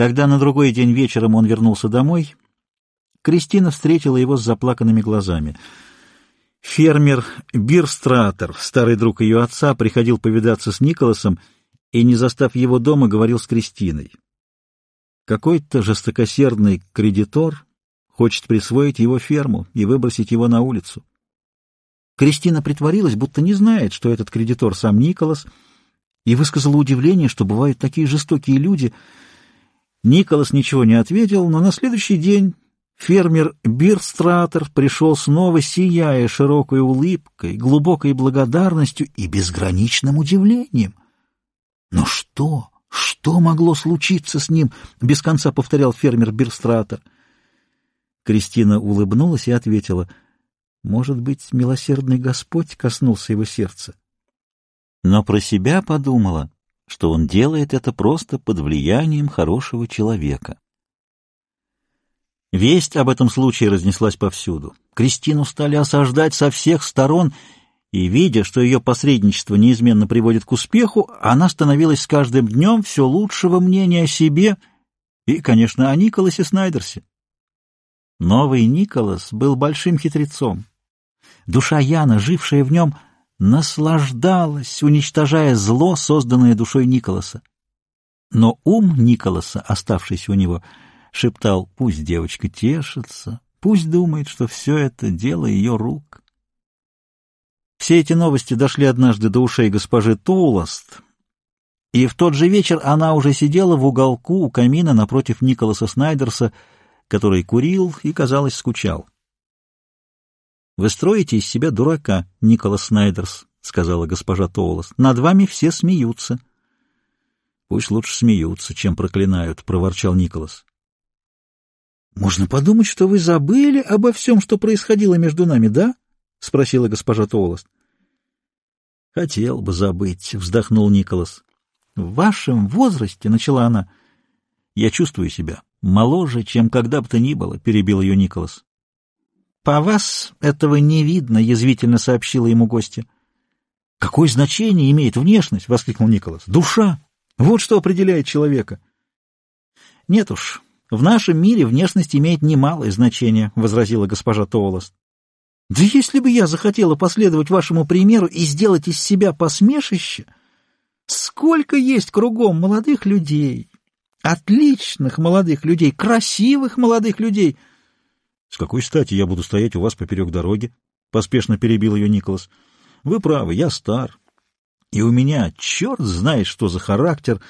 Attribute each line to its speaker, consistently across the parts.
Speaker 1: Когда на другой день вечером он вернулся домой, Кристина встретила его с заплаканными глазами. Фермер Бирстратер, старый друг ее отца, приходил повидаться с Николасом и, не застав его дома, говорил с Кристиной. Какой-то жестокосердный кредитор хочет присвоить его ферму и выбросить его на улицу. Кристина притворилась, будто не знает, что этот кредитор сам Николас, и высказала удивление, что бывают такие жестокие люди. Николас ничего не ответил, но на следующий день фермер Бирстратер пришел снова, сияя широкой улыбкой, глубокой благодарностью и безграничным удивлением. Но что? Что могло случиться с ним? Без конца повторял фермер Бирстратер. Кристина улыбнулась и ответила — может быть, милосердный Господь коснулся его сердца. Но про себя подумала, что он делает это просто под влиянием хорошего человека. Весть об этом случае разнеслась повсюду. Кристину стали осаждать со всех сторон, и, видя, что ее посредничество неизменно приводит к успеху, она становилась с каждым днем все лучшего мнения о себе и, конечно, о Николасе Снайдерсе. Новый Николас был большим хитрецом. Душа Яна, жившая в нем, наслаждалась, уничтожая зло, созданное душой Николаса. Но ум Николаса, оставшийся у него, шептал, пусть девочка тешится, пусть думает, что все это дело ее рук. Все эти новости дошли однажды до ушей госпожи Тоуласт, и в тот же вечер она уже сидела в уголку у камина напротив Николаса Снайдерса, который курил и, казалось, скучал. Вы строите из себя дурака, Николас Снайдерс, — сказала госпожа Тоулас. — Над вами все смеются. — Пусть лучше смеются, чем проклинают, — проворчал Николас. — Можно подумать, что вы забыли обо всем, что происходило между нами, да? — спросила госпожа Тоулас. — Хотел бы забыть, — вздохнул Николас. — В вашем возрасте, — начала она, — я чувствую себя моложе, чем когда бы то ни было, — перебил ее Николас. «По вас этого не видно», — язвительно сообщила ему гостья. «Какое значение имеет внешность?» — воскликнул Николас. «Душа! Вот что определяет человека». «Нет уж, в нашем мире внешность имеет немалое значение», — возразила госпожа Тоолост. «Да если бы я захотела последовать вашему примеру и сделать из себя посмешище, сколько есть кругом молодых людей, отличных молодых людей, красивых молодых людей!» — С какой стати я буду стоять у вас поперек дороги? — поспешно перебил ее Николас. — Вы правы, я стар. И у меня, черт знает, что за характер.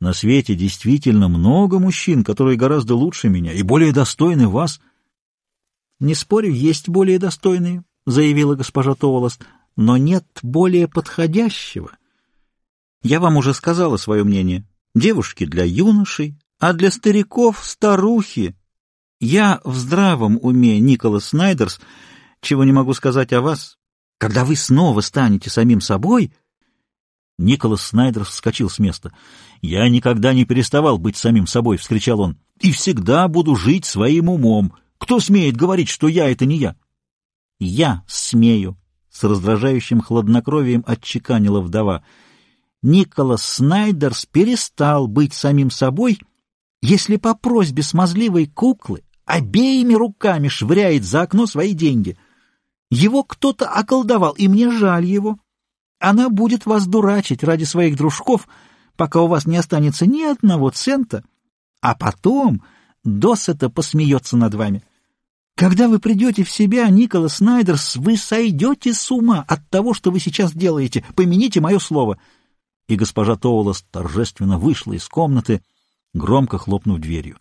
Speaker 1: На свете действительно много мужчин, которые гораздо лучше меня и более достойны вас. — Не спорю, есть более достойные, — заявила госпожа Товолост, — но нет более подходящего. Я вам уже сказала свое мнение. Девушки для юношей, а для стариков — старухи. Я в здравом уме, Николас Снайдерс, чего не могу сказать о вас. Когда вы снова станете самим собой... Николас Снайдерс вскочил с места. «Я никогда не переставал быть самим собой», — вскричал он, — «и всегда буду жить своим умом. Кто смеет говорить, что я — это не я?» «Я смею», — с раздражающим хладнокровием отчеканила вдова. «Николас Снайдерс перестал быть самим собой, если по просьбе смазливой куклы обеими руками швыряет за окно свои деньги. Его кто-то околдовал, и мне жаль его. Она будет вас дурачить ради своих дружков, пока у вас не останется ни одного цента, а потом досыта посмеется над вами. Когда вы придете в себя, Николас Снайдерс, вы сойдете с ума от того, что вы сейчас делаете. Помяните мое слово. И госпожа Тоулас торжественно вышла из комнаты, громко хлопнув дверью.